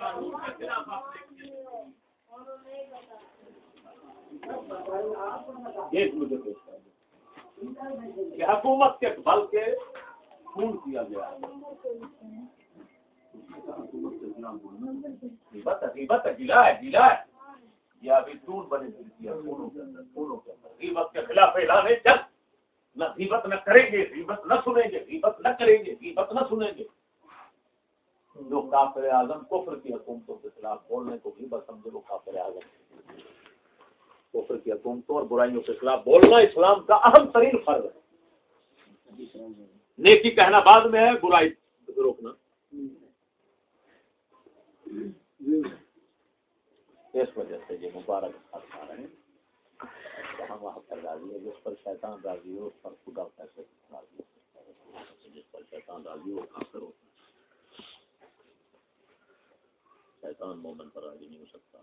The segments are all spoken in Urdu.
قانون کے کہ حکومت کے بل کے خون کیا گیا غیبت گلا ہے گلا ہے یہ ابھی دور بنے کیا خونوں کے اندر، خونوں کے اندر۔ غیبت کے خلاف اعلان ہے جلد نہ کریں گے، غیبت نہ سنیں گے، غیبت نہ کریں گے، غیبت نہ سنیں گے۔ جو کافر اعظم کفر کی حکومتوں کے خلاف بولنے کو غیبت سمجھے وہ کافر اعظم کفر کی حکومتوں اور برائیوں کے خلاف بولنا اسلام کا اہم ترین فرض ہے۔ نیکی کہنا بعد میں ہے، برائی روکنا۔ اس وجہ سے یہ مبارک کھا رہے ہیں۔ جہاں وہاں پر راضی ہے، جس پر شیطان راضی ہو، اس پر خدا کیسے راضی ہو جس پر شیطان راضی ہو، کافر ہوتا ہے شیطان مومن پر راضی نہیں ہو سکتا،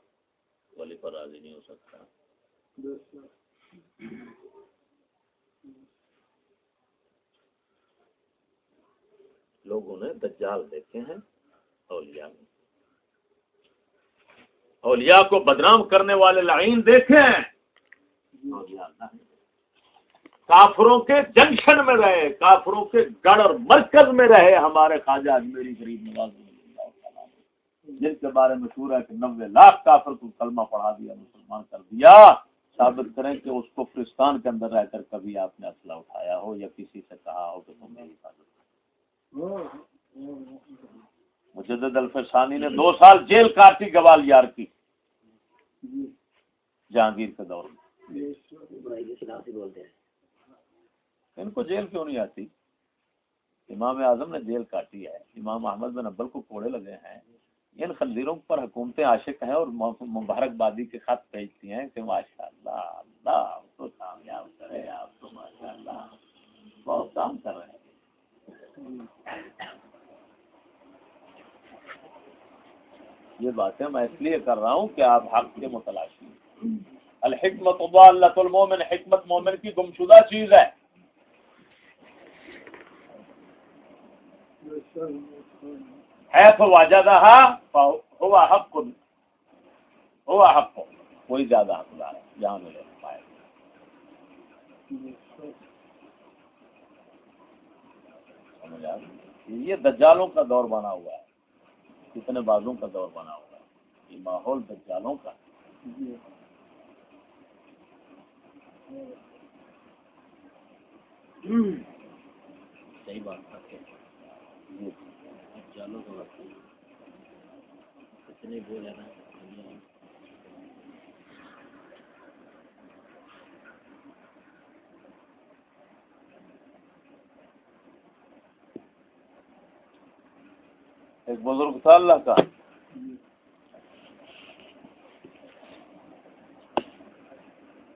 ولی پر راضی نہیں ہو سکتا۔ لوگوں نے دجال دیکھے ہیں اولیاء میں۔ اولیاء کو بدنام کرنے والے لائن دیکھے ہیں۔ کافروں کے جنکشن میں رہے، کافروں کے گڑھ اور مرکز میں رہے ہمارے خواجہ اجمیری غریب نواز۔ جن کے بارے میں سورہ ہے کہ نوے لاکھ کافر کو کلمہ پڑھا دیا، مسلمان کر دیا، ثابت کریں کہ اس کو فرستان کے اندر رہ کر کبھی آپ نے اسلحہ اٹھایا ہو یا کسی سے کہا ہو کہ تم میری حفاظت مجدد الفسانی نے دو سال جیل کاٹی گوال یار کی۔ جہانگیر کے دور میں۔ ان کو جیل کیوں نہیں آتی؟ امام اعظم نے جیل کاٹی ہے۔ امام احمد بن ابل کو کوڑے لگے ہیں۔ ان خنزیروں پر حکومتیں عاشق ہیں اور مبارک بادی کے خط بھیجتی ہیں کہ ماشاء اللہ اللہ تو کامیاب کرے آپ تو ماشاء اللہ بہت کام کر رہے ہیں۔ یہ باتیں میں اس لیے کر رہا ہوں کہ آپ حق کے متلاشی ہیں۔ الحکمت اللہ المومن حکمت مومن کی گمشدہ چیز ہے۔ واجہ ہوا حق کو ہوا حق کو کوئی زیادہ حقدار ہے جہاں ملے پائے۔ یہ دجالوں کا دور بنا ہوا ہے۔ کتنے بازوں کا دور بنا ہوا ہے۔ یہ ماحول دجالوں کا۔ صحیح بات کرتے چالو تو بول ہے نا۔ ایک بزرگ تھا اللہ کا۔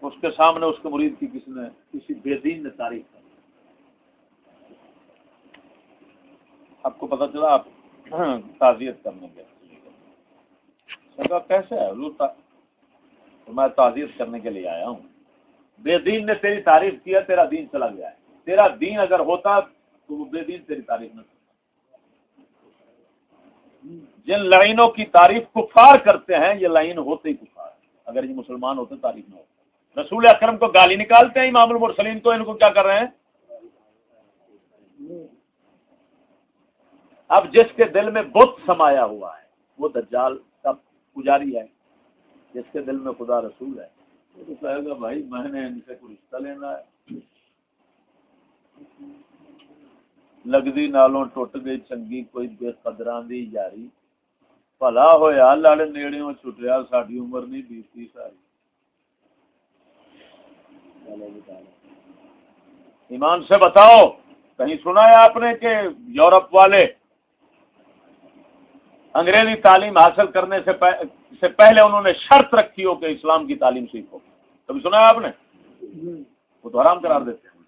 اس کے سامنے اس کے مرید کی کسی نے کسی بے دین نے تعریف کی آپ کو پتا چلا، آپ تعزیت کرنے کے کیسے ہے تو میں تعزیت کرنے کے لیے آیا ہوں۔ بے دین نے تیری تعریف کیا تیرا دین چلا گیا ہے۔ تیرا دین اگر ہوتا تو وہ بے دین تیری تعریف نہ کرتا۔ جن لائنوں کی تعریف کفار کرتے ہیں، یہ لائن ہوتے ہی کفار۔ اگر یہ مسلمان ہوتے، تعریف نہ ہوتے رسول اکرم کو گالی نکالتے ہیں، امام المرسلین کو، ان کو کیا کر رہے ہیں؟ اب جس کے دل میں بت سمایا ہوا ہے، وہ دجال کا پجاری ہے۔ جس کے دل میں خدا رسول ہے۔ وہ تو کہے گا، بھائی، میں نے ان سے کوئی رشتہ لینا ہے۔ لگتی نالوں ٹوٹ گئی، چنگی کوئی بے قدران دی جاری بھلا ہوا لڑ نیڑے چھٹیا ساری عمر نہیں بیتی ساری۔ ایمان سے بتاؤ، کہیں سنا ہے آپ نے کہ یورپ والے انگریزی تعلیم حاصل کرنے سے سے پہلے انہوں نے شرط رکھی ہو کہ اسلام کی تعلیم سیکھو کبھی سنا ہے آپ نے؟ وہ تو حرام قرار دیتے ہیں۔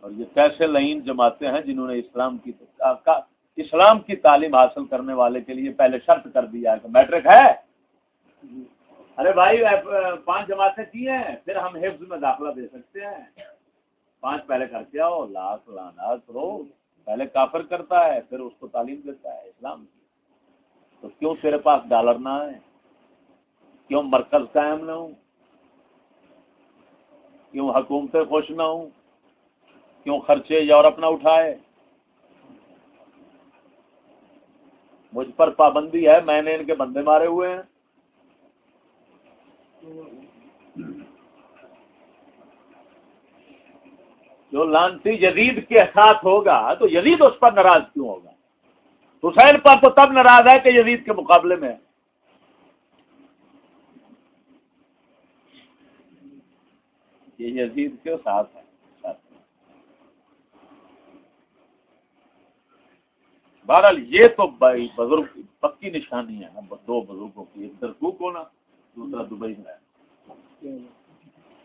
اور یہ کیسے لائن جماتے ہیں جنہوں نے اسلام کی اسلام کی تعلیم حاصل کرنے والے کے لیے پہلے شرط کر دیا ہے کہ میٹرک ہے۔ ارے بھائی پانچ جماعتیں کی ہیں، پھر ہم حفظ میں داخلہ دے سکتے ہیں۔ پانچ پہلے کر کے آؤ، لاکھ لانا کرو پہلے کافر کرتا ہے، پھر اس کو تعلیم دیتا ہے اسلام کی۔ تو کیوں تیرے پاس ڈالر نہ ہے کیوں مرکز قائم نہ ہوں؟ کیوں حکومتیں خوش نہ ہوں؟ کیوں خرچے یورپ نہ اٹھائے؟ مجھ پر پابندی ہے، میں نے ان کے بندے مارے ہوئے ہیں۔ جو لانتی یزید کے ساتھ ہوگا تو یزید اس پر ناراض کیوں ہوگا؟ حسین پر تو تب ناراض ہے کہ یزید کے مقابلے میں یہ یزید کے ساتھ ہے۔ بہرحال یہ تو بھائی بزرگ پکی نشانی ہے۔ دو بزرگوں کی ایک درکوک ہونا دوسرا دبئی میں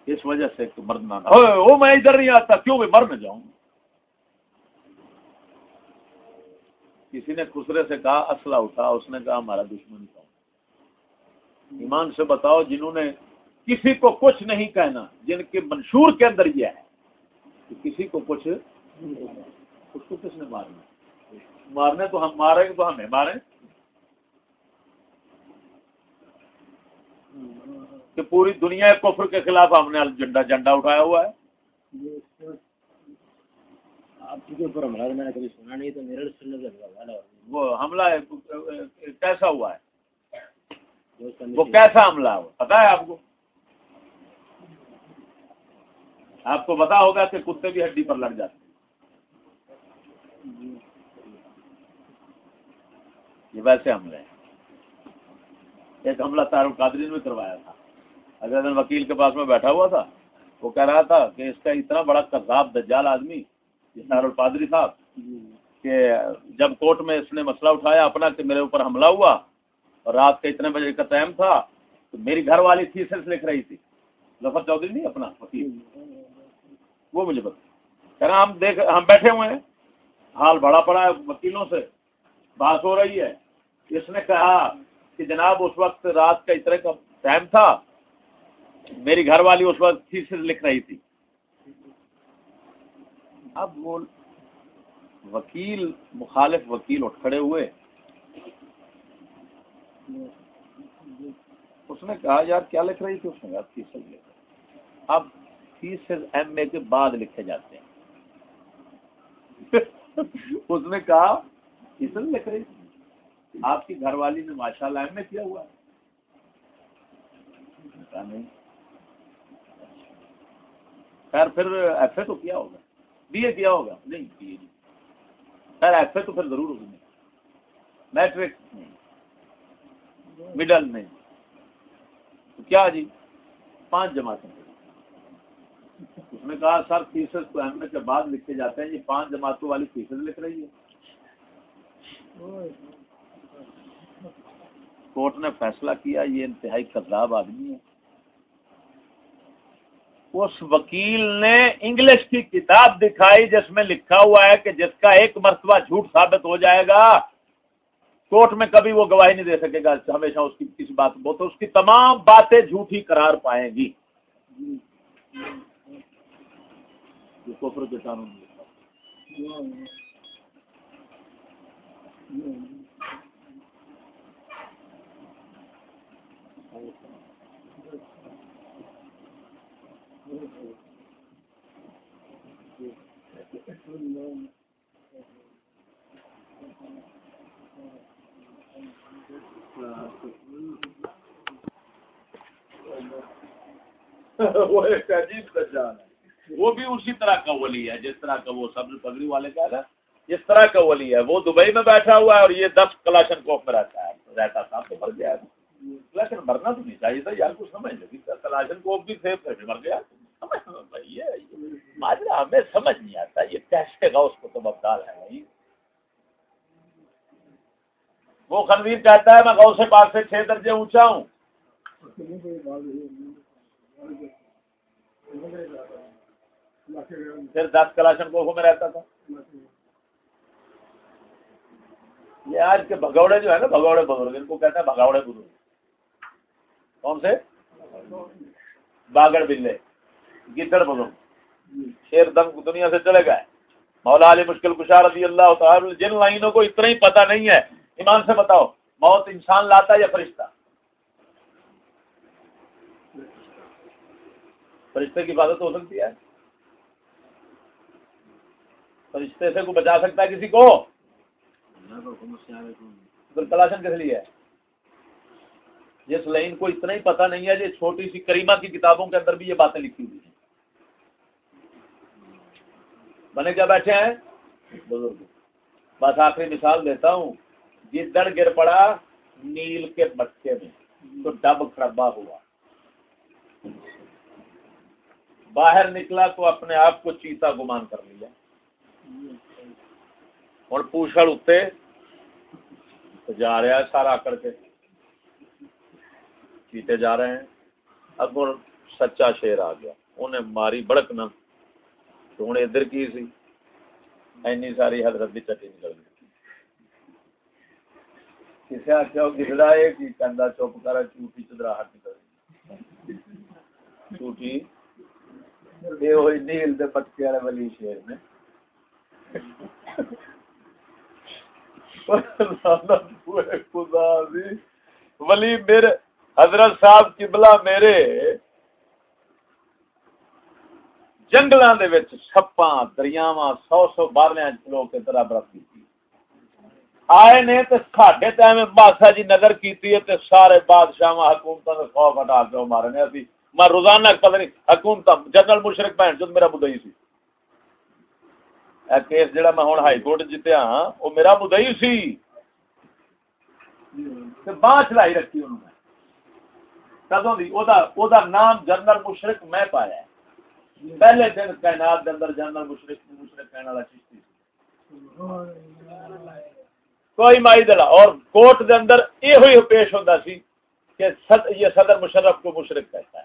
اس وجہ سے مرنا وہ میں ادھر نہیں آتا کیوں میں مر نہ جاؤں؟ کسی نے خسرے سے کہا اسلحہ اٹھا اس نے کہا ہمارا دشمن کہوں ایمان سے بتاؤ جنہوں نے کسی کو کچھ نہیں کہنا جن کے منشور کے اندر یہ ہے کہ کسی کو کچھ اس کو کس نے مارنا؟ مارنے تو ہم ماریں تو ہمیں ماریں۔ کہ پوری دنیا کفر کے خلاف ہم نے جنڈا جنڈا اٹھایا ہوا ہے۔ وہ حملہ کیسا ہوا ہے؟ وہ کیسا حملہ ہوا؟ پتا ہے آپ کو؟ آپ کو پتا ہوگا کہ کتے بھی ہڈی پر لگ جاتے یہ ویسے حملے ہیں۔ ایک حملہ تار القادرین میں کروایا تھا۔ اگر وکیل کے پاس میں بیٹھا ہوا تھا۔ وہ کہہ رہا تھا کہ اس کا اتنا بڑا کذاب دجال آدمی، یہ القادری صاحب، کہ جب کورٹ میں اس نے مسئلہ اٹھایا اپنا کہ میرے اوپر حملہ ہوا اور رات کے اتنے بجے کا ٹائم تھا، تو میری گھر والی تھی لکھ رہی تھی۔ ظفر چودھری نہیں، اپنا وکیل۔ وہ مجھے بتا۔ کہنا ہم دیکھ، ہم بیٹھے ہوئے ہیں۔ حال بڑا پڑا ہے وکیلوں سے۔ بات ہو رہی ہے۔ اس نے کہا کہ جناب، اس وقت رات کا اتنے کا ٹائم تھا میری گھر والی اس وقت تھیسس لکھ رہی تھی۔ اب وہ وکیل، مخالف وکیل اٹھ کھڑے ہوئے۔ اس نے کہا، یار، کیا لکھ رہی تھی؟ اس نے کہا تھیسس لکھ اب تھیسس ایم اے کے بعد لکھے جاتے ہیں۔ اس نے کہا تھیسس لکھ رہی تھی۔ آپ کی گھر والی نے ماشاء اللہ ایم اے کیا ہوا نہیں۔ خیر، پھر ایف اے تو کیا ہوگا؟ بی اے کیا ہوگا؟ نہیں، بی اے خیر، ایف اے تو پھر ضرور ہوگی۔ میٹرک نہیں۔ مڈل نہیں۔ تو کیا جی؟ پانچ جماعتیں۔ اس نے کہا، سر فیصد تو ایم اے کے بعد لکھے جاتے ہیں۔ یہ پانچ جماعتوں والی فیصد لکھ رہی ہے۔ کورٹ نے فیصلہ کیا، یہ انتہائی کذاب آدمی ہے۔ اس وکیل نے انگلش کی کتاب دکھائی جس میں لکھا ہوا ہے کہ جس کا ایک مرتبہ جھوٹ ثابت ہو جائے گا، کورٹ میں کبھی وہ گواہی نہیں دے سکے گا، ہمیشہ اس کی کسی بات کو، تو اس کی تمام باتیں جھوٹی قرار پائیں گی۔ کے قانون وہ ایک عجیب دجال ہے۔ وہ بھی اسی طرح کا ولی ہے، جس طرح کا وہ سبز پگڑی والے کا ہے جس طرح کا ولی ہے۔ وہ دبئی میں بیٹھا ہوا ہے اور یہ دس کلاشن کوف میں رہتا ہے۔ رہتا تھا تو مر گیا۔ ہے کلاشن مرنا تو نہیں چاہیے تھا یار کو سمجھ لگی کلاشن کوف بھی تھے پھر مر گیا۔ ماجرا، ہمیں سمجھ نہیں آتا۔ یہ کیسے گا اس کو تو مبدال ہے بھائی وہ خنویر کہتا ہے، میں گاؤں سے پاس سے چھ درجے اونچا ہوں۔ پھر دس کلاشن کو میں رہتا تھا۔ یہ آج کے بھگوڑے جو ہے نا، بھگوڑے بزرگ، ان کو کہتے ہیں بھگوڑے بزرگ۔ کون سے؟ باگڑ بلے۔ گدڑ بزرگ۔ شیر دم دنیا سے چلے گئے۔ مولا علی مشکل کشا رضی اللہ تعالی جن لائنوں کو اتنا ہی پتہ نہیں ہے ایمان سے بتاؤ موت انسان لاتا یا فرشتہ؟ فرشتے کی حفاظت ہو سکتی ہے؟ فرشتے سے کوئی بچا سکتا ہے کسی کو؟ کلاشن کس لیے ہے؟ جس لائن کو اتنا ہی پتہ نہیں ہے یہ چھوٹی سی کریمہ کی کتابوں کے اندر بھی یہ باتیں لکھی ہوئی ہیں بنے کیا بیٹھے ہیں بزرگ بس آخری مثال دیتا ہوں گدڑ گر پڑا نیل کے بچے میں تو ڈب کڑبا ہوا باہر نکلا تو اپنے آپ کو چیتا گمان کر لیا اور پوچھڑ اتنے تو جا رہا ہے سارا کر کے چیتے جا رہے ہیں۔ اب سچا شیر آ گیا۔ انہیں ماری بڑک نہ تو ہوں ادھر کی سی۔ اینی ساری حضرت کی چٹی نکل گئی کسی آخیا گزرا ہے کہ کندا چپ کر چوٹی چدراہٹ نکل گئی چوٹی؟ یہ ہوئی نیل دے پٹکے والے ولی شیر نے۔ ولی میرے حضرت صاحب قبلہ میرے جنگلاں دے وچ سپاں دریاواں سو سو بارنے کلو کے طرح برف کی آئے نے تے ساڈے ٹائم بادشاہ جی نظر کیتی ہے تے سارے بادشاہ حکومتاں دے خوف ہٹا کے مارنے اسی میں روزانہ پتہ نہیں حکومت جنرل مشرق بہن جو میرا مدعی سی۔ اے کیس جڑا میں ہن ہائی کورٹ جیتیا ہاں او میرا مدعی سی۔ تے باں چلائی رکھی انہوں نے۔ کدوں دی؟ او دا او دا نام جنرل مشرق میں پایا ہے۔ پہلے دن کائنات دے اندر جنرل مشرق مشرق کہنے والا چشتی کوئی مائی دلا۔ اور کوٹ دے اندر یہ ہوئی پیش ہوتا سی کہ صد یہ صدر مشرف کو مشرق کہتا ہے۔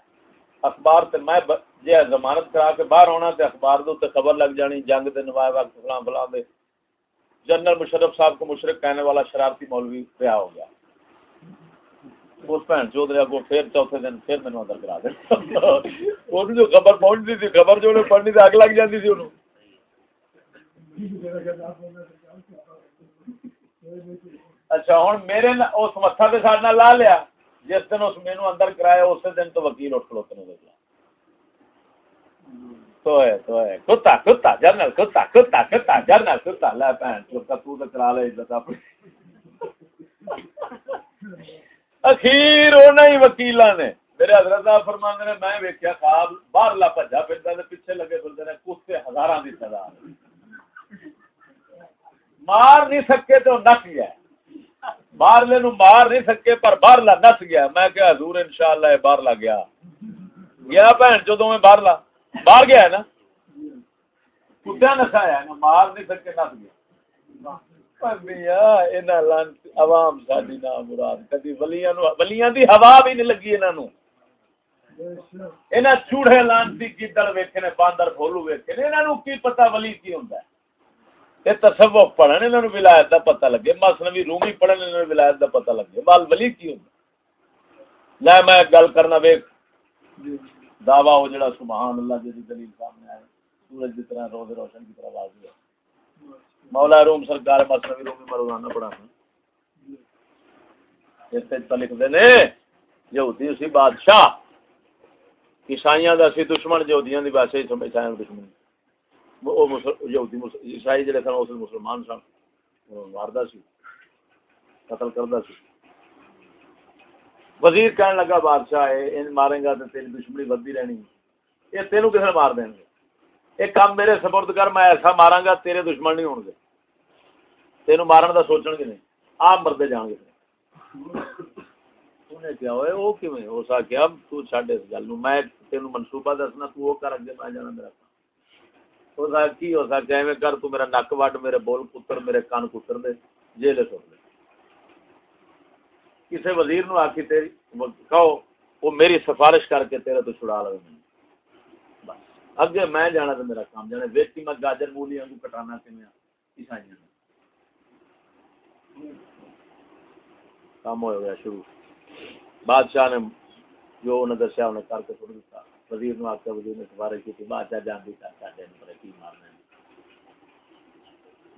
اخبار تے میں جی ضمانت کرا کے باہر ہونا تے اخبار دو تے خبر لگ جانی، جنگ دے نوائے وقت فلاں فلاں دے۔ جنرل مشرف صاحب کو مشرق کہنے والا شرارتی مولوی رہا ہو گیا۔ اس بہن چود رہا پھر چوتھے دن پھر اندر کرا جو خبر پہنچتی تھی، خبر جو پڑھنی تھی، اگ لگ جاتی تھی انہوں۔ اچھا ہوں میرے اس متھا لا لیا۔ جس دن اس مینو اندر کرایا اس دن تو وکیل اٹھ کھلوتے نے دیکھا تو ہے تو ہے کتا کتا جرنل کتا کتا کتا جرنل کتا۔ لے بہن، چوکا تو کرا لے، عزت اپنی۔ اخیر انہیں وکیلا نے۔ میرے حضرت صاحب فرمانے نے، میں ویکیا خواب باہر لا بھجا پھرتا پیچھے لگے پھرتے نے، کتے ہزار کی سزا۔ مار نہیں سکے تو نس گیا۔ باہرلے نو مار نہیں سکے، پر باہر لا نس گیا۔ میں کیا حضور انشاءاللہ باہر لا گیا۔ گیا بہن جو میں باہر لا باہر گیا ہے نا؟ کتیا نسایا نا مار نہیں سکے، نس گیا۔ عوام ساری نام مراد کدی ولیاں ولیاں دی ہوا بھی نہیں لگی انہاں نو۔ انہاں چوڑے لانتی گدڑ ویکھے نے باندر بھولو ویکھے نے انہاں نو کی پتہ ولی کی ہوندا ہے؟ یہ تصوف پڑھن انہاں نو ولایت دا پتہ لگے۔ مثنوی رومی پڑھن انہاں نو ولایت دا پتہ لگے۔ مال ولی کی ہوندا لے میں گل کرنا ویکھ دعویٰ ہو جڑا سبحان اللہ جی دلیل سامنے آئے سورج کی طرح روز روشن کی طرح واضح ہے مولا روم سرکار مسلم رومی مروزانہ پڑھانا اس سے لکھ دینے یہودی اسی بادشاہ۔ عیسائیاں دا سی دشمن، یہودیاں دی ویسے ہی عیسائیاں دشمن۔ وہ یہودی عیسائی جڑے سن اس مسلمان سن۔ ماردا سی، قتل کردا سی۔ وزیر کہنے لگا، بادشاہ ہے ان مارے گا تو تیری دشمنی بدھی رہنی۔ یہ تینوں کسے مار دیں گے؟ ایک کام میرے سپرد کر، میں ایسا مارا گا، تیرے دشمن نہیں ہون گے۔ تینوں مارن دا سوچن گے نہیں۔ آپ مردے جان گے۔ انہیں کیا ہوئے وہ کیویں؟ ہو سا کیا تو چھڈ اس گل نو میں تینوں منصوبہ دسنا، تو وہ کر اگے، میں جانا میرا ہو سا کی ہو سا کہ کر، تو میرا نک وڈ، میرے بول پتر میرے کان کتر دے۔ جیلے سو دے۔ کسی وزیر نو آکی تیری کہو، وہ میری سفارش کر کے تیرے تو چھڑا لو۔ اگے میں جانا تو میرا کام جانا ویکھی میں گاجر مولی کو کٹانا کھانا عیسائی کام ہو گیا شروع بادشاہ نے جو انہیں دسیا انہیں کر کے چھوڑ دیتا وزیر نے آخر وزیر نے سفارش کی بادشاہ جان دی کر ساڈے کی مارنا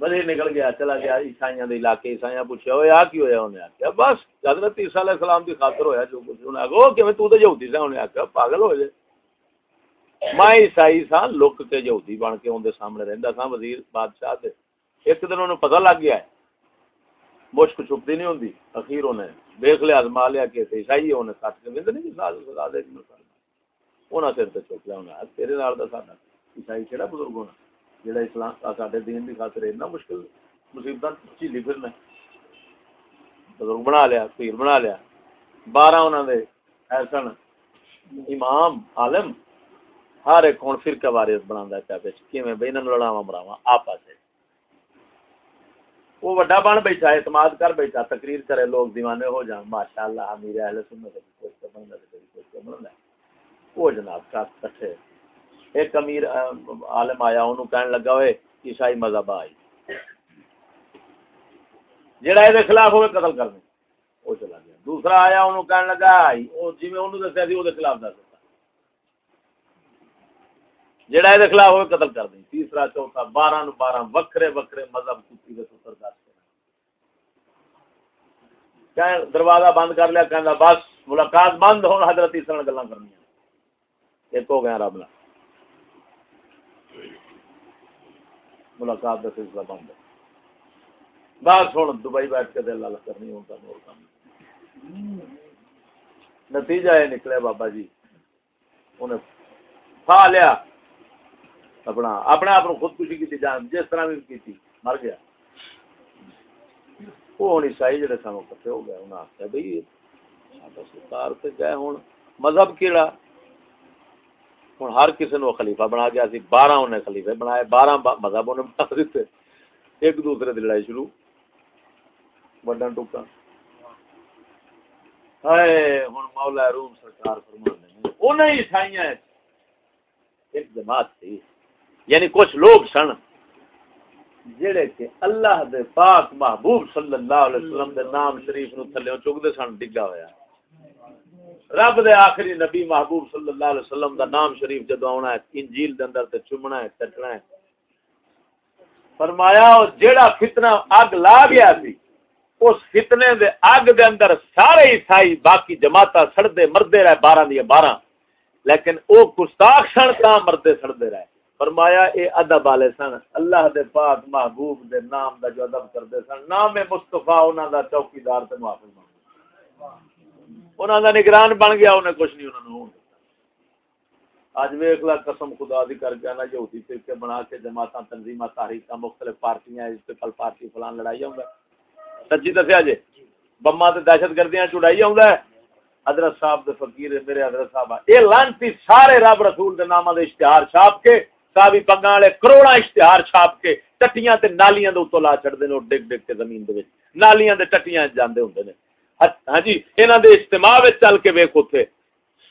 بدے نکل گیا چلا گیا عیسائیاں دے علاقے عیسائیاں پوچھا ہوئے آ کی ہویا انہیں آخیا بس حضرت عیسیٰ علیہ السلام دی خاطر ہویا جو کچھ انہیں آخیا او کہ تو تے یہودی سے انہیں آخیا پاگل ہو جائے میں عیسائی سا لک کے یہودی بن کے اندر سامنے رہندا سا وزیر بادشاہ دے ایک دن انہوں پتہ لگ گیا ہے۔ مشک چھپتی نہیں ہوندی۔ اخیر انہیں دیکھ لیا، ازما لیا کہ عیسائی ہے، انہیں کٹ کے وند نہیں کہ سال سزا دے انہاں سر تے چوک لیا انہیں تیرے نال دا ساڈا عیسائی کیڑا بزرگ ہونا؟ جڑا اسلام ساڈے دین دی خاطر اتنا مشکل مصیبت چیلی پھرنا بزرگ بنا لیا، پیر بنا لیا۔ بارہ انہوں نے ایسن امام، عالم ہر ایک ہوں فرقہ وارث بنا پیا کیویں بھائی انہوں لڑاوا مراوا آپس وہ وڈا بن بیٹھا اعتماد کر بیٹھا، تقریر کرے، لوگ دیوانے ہو جان۔ ماشاء اللہ امیر اہل سنت کوئی بن کوئی بن وہ جناب کا کٹھے۔ ایک امیر عالم آیا انہوں کہنے لگا ہوئے عیسائی مذہب آئی۔ جڑا یہ خلاف ہوئے، قتل کرنے وہ چلا گیا۔ دوسرا آیا انہوں کہنے لگا جی میں انہوں دسیا سی وہ خلاف دس۔ جڑا یہ خلاف ہوئے قتل کر دیں۔ تیسرا، چوتھا، بارہ نو بارہ، وکھرے وکھرے مذہب کتی کے ستر دس دروازہ بند کر لیا کہنا بس ملاقات بند ہو حضرت عیسیٰ نے گلا کرنی ایک ہو گیا رب نہ ملاقات کا سلسلہ بند۔ ہے بس ہوں دبئی بیٹھ کے دل کرنی ہوں نور کام نتیجہ یہ نکلے بابا جی۔ انہیں کھا لیا۔ اپنا، اپنے آپ خودکشی کی جان جس طرح بھی کی مر گیا۔ وہ ہوں عیسائی جڑے سن کٹھے ہو گئے انہیں آخیا بھائی سرکار سے گئے ہوں مذہب کیڑا؟ ہوں ہر کسی نے خلیفہ بنا گیا سی، بارہ انہیں خلیفے بنائے، بارہ مذہب انہیں بنا دیتے۔ ایک دوسرے کی لڑائی شروع۔ وڈن ٹوکا ہائے ہوں مولا روم سرکار فرما انہیں عیسائیاں ایک جماعت تھی۔ یعنی کچھ لوگ سن جڑے کہ اللہ دے پاک محبوب صلی اللہ علیہ وسلم دے نام شریف نو تھلے چکتے سن، ڈگا ہوا رب دے آخری نبی محبوب صلی اللہ علیہ وسلم دا نام شریف جدو آنا ہے، انجیل دے اندر تے چمنا ہے، چٹنا ہے۔ فرمایا، او جیڑا فتنہ اگ لا گیا سی، اس فتنے دے اگ دے اندر سارے عیسائی باقی جماعتاں سڑدے، مردے رہے، بارہ دیا بارہ۔ لیکن او گستاخ سن، تا مردے سڑدے رہے۔ فرمایا، اے ادب والے سن، اللہ دے پاک محبوب دے نام دا جو ادب کردے سن، نام مصطفی، انہاں دا چوکیدار تے محافظ بن انہوں کا نگران بن گیا، انہیں کچھ نہیں انہوں نے اج ویخ لا قسم خدا دی کر کے نا یہودی فرقے بنا کے جماعت تنظیم تاریخ مختلف پارٹیاں اس تے استقل پارٹی فلان لڑائی آؤں سچی دسیا جی؟ بما تے دہشت گردیاں چڑائی آؤں حضرت صاحب دے فقیر، میرے حضرت صاحب، اے لانتی سارے رب رسول دے نامہ دے اشتہار چھاپ کے صحابی پگاں والے کروڑا اشتہار چھاپ کے ٹٹیاں تے نالیاں دے اوتوں لا چھڑدے نے ڈگ ڈگ کے زمین دے وچ۔ نالیاں دے ٹٹیاں جاندے ہوندے نے۔ ہاں جی انہاں دے اجتماع وچ چل کے ویکھ اوتھے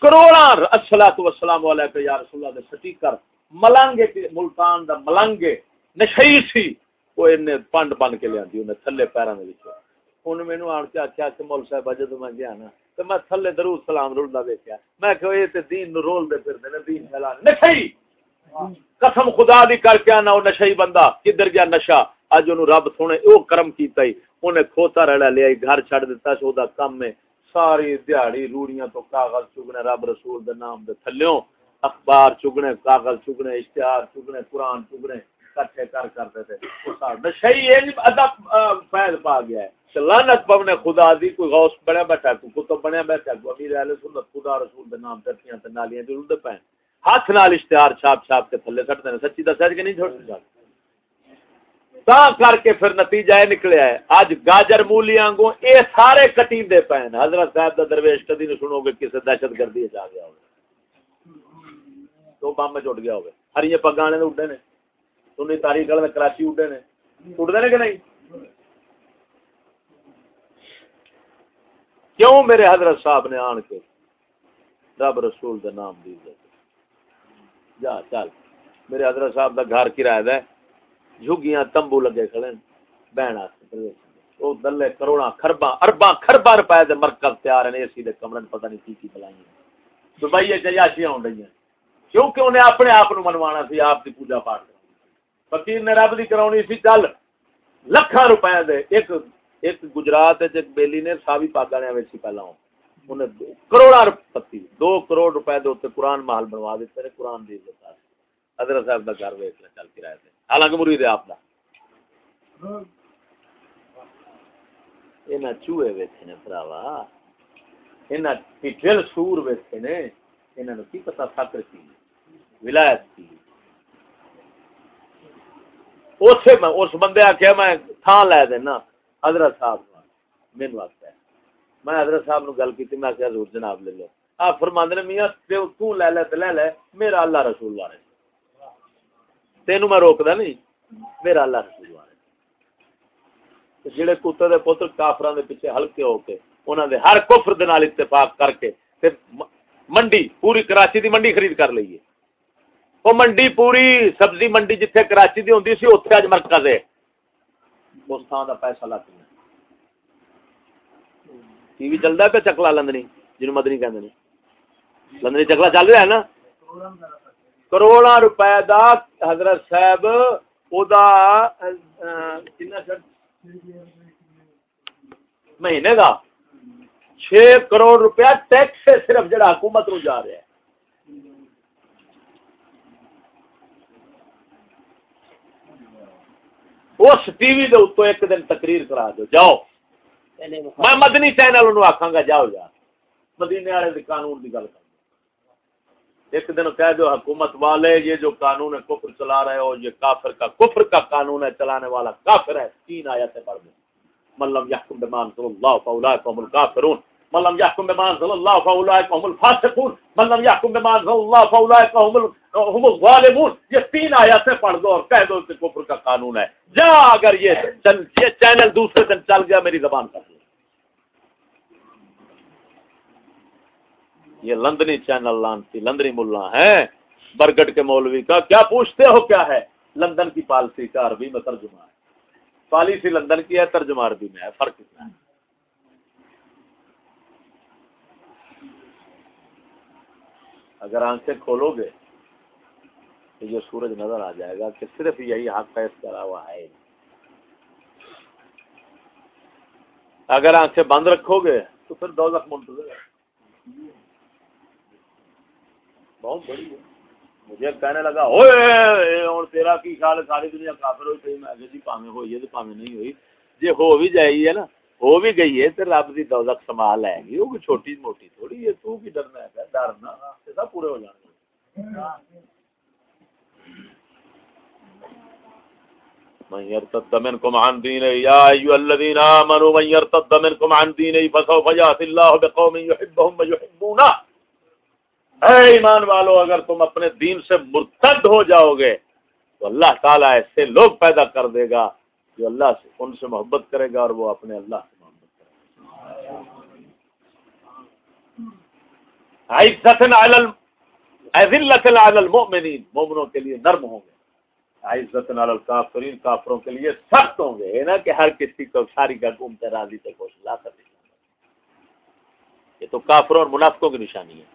کروڑا الصلوۃ والسلام علیک یا رسول اللہ دے سٹیکر ملنگے ملتان دا ملنگے۔ نشئی سی او نے پنڈ بن کے لیاندی اونے تھلے پیراں دے وچ۔ ہن مینوں آن کے آکھیا کہ مول صاحب جدوں میں گیا نا، تے میں تھلے درود سلام رولدا ویکھیا۔ میں کہ اے تے دین نو رول دے پھردے نے، دین پھیلا نشئی قسم خدا دی کر کے آنا او نشئی بندہ، کدھر گیا نشہ؟ اج اونوں رب سونے او کرم کیتا ہی، انہیں کھوتا رڑا لیا گھر چھڑ دیتا سو دا کم میں ساری دیہڑی روڑیاں تو کاغذ چگنے، رب رسول دے نام دے تھلیوں۔ اخبار چگنے، کاغذ چگنے، اشتہار چگنے، قرآن چگنے، کٹھے کر کرتے تھے نشئی ادب فیض پا گیا ہے۔ لانت پونے خدا دی، کوئی غوث بنیا بیٹھا کوئی کتب بنیا بیٹھا کوئی امیر اہل سنت، خدا رسول دے نام ٹٹیاں تے نالیاں ضرور دے پے ہاتھ نال اشتہار چھاپ چھاپ کے تھلے سٹتے ہیں۔ سچی دس کہ نہیں چھوڑ سکتا تا کر کے پھر نتیجہ یہ نکلیا ہے۔ اج گاجر مولی آنگو اے سارے کٹی دے پین حضرت صاحب دا درویش کدی نہیں سنو گے کسی دہشت گردی جا گیا ہوگا تو بم میں چٹ گیا ہوگا ہر یہ پگانے نے اڈے نے۔ سنی تاریخ والے کراچی اڈے نے۔ اڈتے نے کہ نہیں؟ کیوں میرے حضرت صاحب نے آن کے رب رسول دا نام دی جا چل میرے حضرت صاحب دا گھر کرایہ ہے جھگیاں تمبو لگے کھڑے بہن او دلے کروڑا خربا اربا خربا روپے دے مرکز تیار ہیں اسی دے کمرے پتہ نہیں کی کی بلائی دبئی وچ عیاشیاں ہون رہی ہیں کیونکہ انہیں اپنے آپ نو منوانا سی آپ دی پوجا پاٹ فقیر نے رب دی کرانی سی چل لکھاں روپے دے ایک ایک گجرات ایک بیلی نے ساوی پاگا نے ویسی پہلا ہوں کروڑا پتی دو کروڑ روپے دے اوتے قرآن محل بنوا دیتے نے قرآن دی عزت حضرت صاحب دا گھر ویکھ لے چل کے رہے تھے۔ حالانکہ مرید ہے آپ دا۔ انہاں چوہے ویکھے نے بھراوا۔ انہاں پٹھل سور ویکھے نے۔ انہاں نو کی پتہ فقر کی ولایت کی اسے میں، اس بندے آخیا میں تھان لے دینا۔ حضرت صاحب میرے واسطے میں حضرت صاحب نو گل کی میں کہ حضور جناب لے لو۔ آپ فرماند نے، میاں، تے تو لے لے، تے لے لے، میرا اللہ رسول والے تینوں میں روکدا نہیں، میرا اللہ رسول والے جڑے کتے دے پتر کافراں دے پیچھے ہلکے ہو کے، انہاں دے ہر کفر دے نال اتفاق کر کے، تے منڈی، پوری کراچی دی منڈی خرید کر لئیے۔ وہ منڈی پوری سبزی منڈی جتھے کراچی دی ہوندی سی، اوتھے اج مرکز ہے۔ اس تھان دا پیسہ لگ گیا۔ ٹی وی چلدا پہ چکلا لندنی جنوں مدنی کہندے نے۔ لندنی چکلا چل رہا ہے نا؟ کروڑا روپے دا حضرت صاحب، او دا مہینے دا۔ چھ کروڑ روپیہ ٹیکس صرف جڑا حکومت نو جا رہا ہے۔ اس ٹی وی دے اتو ایک دن تقریر کرا دو۔ جاؤ۔ میں مدنی چینل انہوں آکھاں گا، جاؤ جا مدینے والے دی قانون دی گل کر ایک دن کہہ دو حکومت والے، یہ جو قانون ہے، کفر چلا رہے ہو، یہ کافر کا کفر کا قانون ہے، چلانے والا کافر ہے، تین آیتیں پڑھ دیں ملم یحکم بمان صلی اللہ فاولائکم هم الکافرون ملم یحکم بمان صلی اللہ فاولائک هم الفاسقون. ملم یحکم بمان صلی اللہ فاولائک هم الظالمون. یہ تین آیتیں پڑھ دو اور کہہ دو کہ کفر کا قانون ہے. جا اگر یہ چینل دوسرے دن چل گیا، میری زبان کر دو. یہ لندنی چینل لانتی لندنی ملا ہے برگٹ کے مولوی کا. کیا پوچھتے ہو کیا ہے؟ لندن کی پالیسی کا عربی میں ترجمہ ہے. پالیسی لندن کی ہے، ترجمہ عربی میں ہے، فرق کتنا ہے. اگر آنکھیں کھولو گے تو یہ سورج نظر آ جائے گا کہ صرف یہی حق فیص کرا ہوا ہے۔ اگر آنکھیں بند رکھو گے تو پھر دو زخم منتظر ہے۔ بہت بڑی ہے۔ مجھے کہنے لگا اور تیرا کی خیال ساری دنیا کافر ہوئی میں جی پاویں ہوئی ہے تو پاویں نہیں ہوئی۔ جی ہو بھی جائے ہے نا؟ ہو بھی گئی ہے تو رب کی دولت سنبھال لے گی۔ وہ چھوٹی موٹی تھوڑی ہے، تو کی ڈرنا ہے ڈرنا ہاں، سب پورے ہو جانے من يرتد منكم عن دينه يا الذين من يرتد منكم عن دينه فسوف الله بقوم يحبهم ويحبونه اے ایمان والو، اگر تم اپنے دین سے مرتد ہو جاؤ گے، تو اللہ تعالیٰ ایسے لوگ پیدا کر دے گا جو اللہ سے ان سے محبت کرے گا اور وہ اپنے اللہ سے محبت کرے گا. مومنوں کے لیے نرم ہوں گے. عزت کافرین کافروں کے لیے سخت ہوں گے. نا کہ ہر کسی کو ساری کا گھومتے راضی سے کوش لا کر یہ تو کافروں اور منافقوں کی نشانی ہے.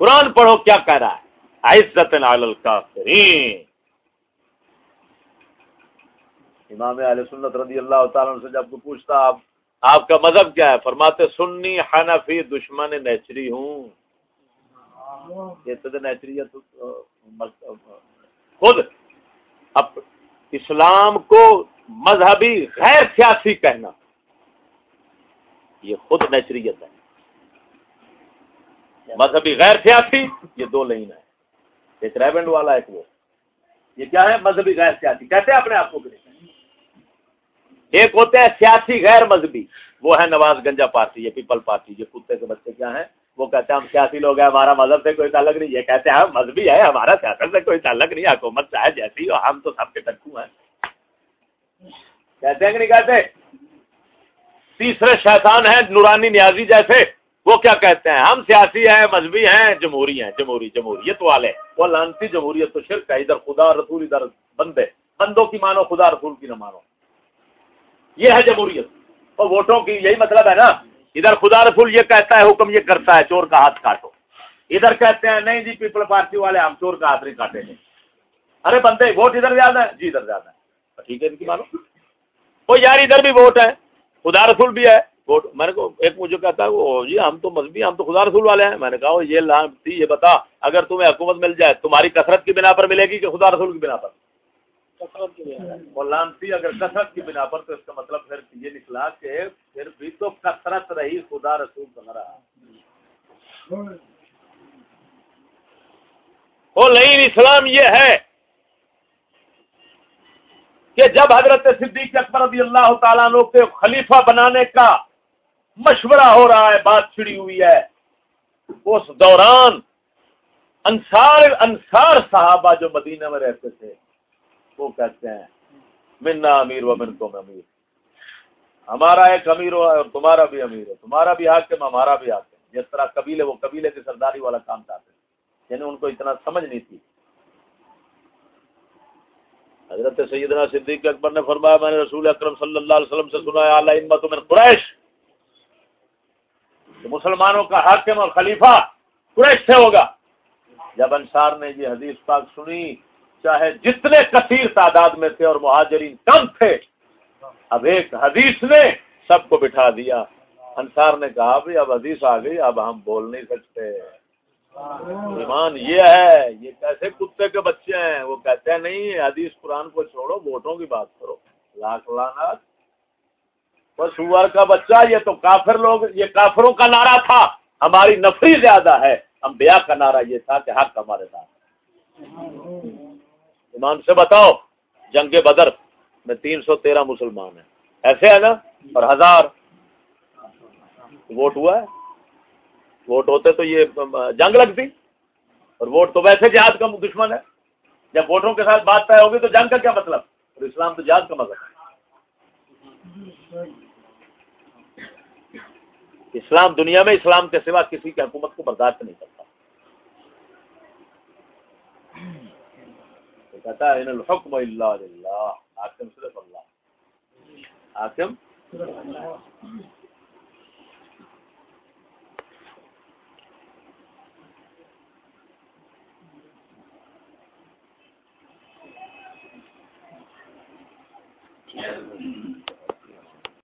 قرآن پڑھو کیا کہہ رہا ہے؟ عزت الکافرین. امام علیہ سنت رضی اللہ تعالیٰ سے جب تو پوچھتا آپ آپ کا مذہب کیا ہے؟ فرماتے، سنی حنفی دشمن نیچری ہوں۔ تو نیچری خود اب اسلام کو مذہبی غیر سیاسی کہنا۔ یہ خود نیچریت ہے۔ مذہبی غیر سیاسی، یہ دو لائن ہے ایک ریبنڈ والا، ایک وہ۔ یہ کیا ہے؟ مذہبی غیر سیاسی۔ کہتے ہیں اپنے آپ کو ایک ہوتے ہیں سیاسی غیر مذہبی، وہ ہے نواز گنجا پارٹی، یہ پیپل پارٹی، یہ کتے کے بچے کیا ہیں؟ وہ کہتے ہیں ہم سیاسی لوگ ہیں، ہمارا مذہب سے کوئی تعلق نہیں، یہ کہتے ہیں ہم مذہبی ہے ہمارا سیاست سے کوئی تعلق نہیں، حکومت چاہے جیسی ہو، ہم تو سب کے ٹکو ہیں۔ کہتے ہیں کہ نہیں کہتے؟ تیسرے شیطان ہیں نورانی نیازی جیسے، وہ کیا کہتے ہیں؟ ہم سیاسی ہیں، مذہبی ہیں، جمہوری ہیں، جمہوری، جمہوریت والے۔ وہ لانتی جمہوریت تو شرک ہے، ادھر خدا رسول، ادھر بندے۔ بندوں کی مانو، خدا رسول کی نہ مانو۔ یہ ہے جمہوریت۔ اور ووٹوں کی یہی مطلب ہے نا، ادھر خدا رسول یہ کہتا ہے، حکم یہ کرتا ہے، چور کا ہاتھ کاٹو۔ ادھر کہتے ہیں، نہیں جی پیپل پارٹی والے ہم چور کا ہاتھ نہیں کاٹیں گے۔ ارے بندے، ووٹ ادھر زیادہ ہے؟ جی ادھر زیادہ ہے۔ ٹھیک ہے، ان کی مانو۔ وہ یار ادھر بھی ووٹ ہے، خدا رسول بھی ہے، ووٹ۔ میں نے کو ایک مجھے کہتا ہے، وہ جی ہم تو مذہبی، ہم تو خدا رسول والے ہیں۔ میں نے کہا یہ لان تھی یہ بتا، اگر تمہیں حکومت مل جائے، تمہاری کثرت کی بنا پر ملے گی کہ خدا رسول کی بنا پر؟ وہ لانتی اگر کثرت کی بنا پر تو اس کا مطلب پھر یہ نکلا کہ پھر بھی تو کثرت رہی خدا رسول بن رہا وہ لین اسلام یہ ہے کہ جب حضرت صدیق اکبر رضی اللہ تعالیٰ عنہ کے خلیفہ بنانے کا مشورہ ہو رہا ہے، بات چھڑی ہوئی ہے، اس دوران انصار انصار صحابہ جو مدینہ میں رہتے تھے وہ کہتے ہیں، منا امیر و من کو امیر۔ ہمارا ایک امیر ہو اور تمہارا بھی امیر ہے۔ تمہارا بھی حاکم، ہمارا بھی حاکم۔ جس طرح قبیلے، وہ قبیلے کی سرداری والا کام چاہتے ہیں۔ یعنی ان کو اتنا سمجھ نہیں تھی۔ حضرت سیدنا صدیق اکبر نے فرمایا، میں نے رسول اکرم صلی اللہ علیہ وسلم سے سنا ہے امت من قریش۔ مسلمانوں کا حاکم اور خلیفہ قریش سے ہوگا۔ جب انصار نے یہ حدیث پاک سنی چاہے جتنے کثیر تعداد میں تھے اور مہاجرین کم تھے۔ اب ایک حدیث نے سب کو بٹھا دیا۔ انصار نے کہا بھی اب حدیث آ گئی، اب ہم بول نہیں سکتے۔ ایمان یہ ہے، یہ کیسے کتے کے بچے ہیں؟ وہ کہتے ہیں، نہیں، حدیث قرآن کو چھوڑو، ووٹوں کی بات کرو۔ لاکھ لانا بس سور کا بچہ، یہ تو کافر لوگ، یہ کافروں کا نعرہ تھا۔ ہماری نفری زیادہ ہے۔ ہم بیا کا نعرہ یہ تھا کہ حق ہمارے ساتھ ایمان سے بتاؤ، جنگ بدر میں تین سو تیرہ مسلمان ہیں۔ ایسے ہے نا، اور ہزار۔ ووٹ ہوا ہے۔ ووٹ ہوتے تو یہ، جنگ لگتی۔ اور ووٹ تو ویسے جہاد کا دشمن ہے۔ جب ووٹوں کے ساتھ بات طے ہوگی تو جنگ کا کیا مطلب؟ اور اسلام تو جہاد کا مطلب ہے۔ اسلام دنیا میں اسلام کے سوا کسی کی حکومت کو برداشت نہیں کرتا۔ تو کہتا ہے ان الحکم الا للہ حاکم صرف اللہ حاکم Yeah.